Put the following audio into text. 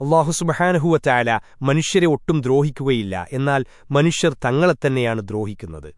അള്ളാഹുസുബഹാനഹുവറ്റായാല മനുഷ്യരെ ഒട്ടും ദ്രോഹിക്കുകയില്ല. എന്നാൽ മനുഷ്യർ തങ്ങളെത്തന്നെയാണ് ദ്രോഹിക്കുന്നത്.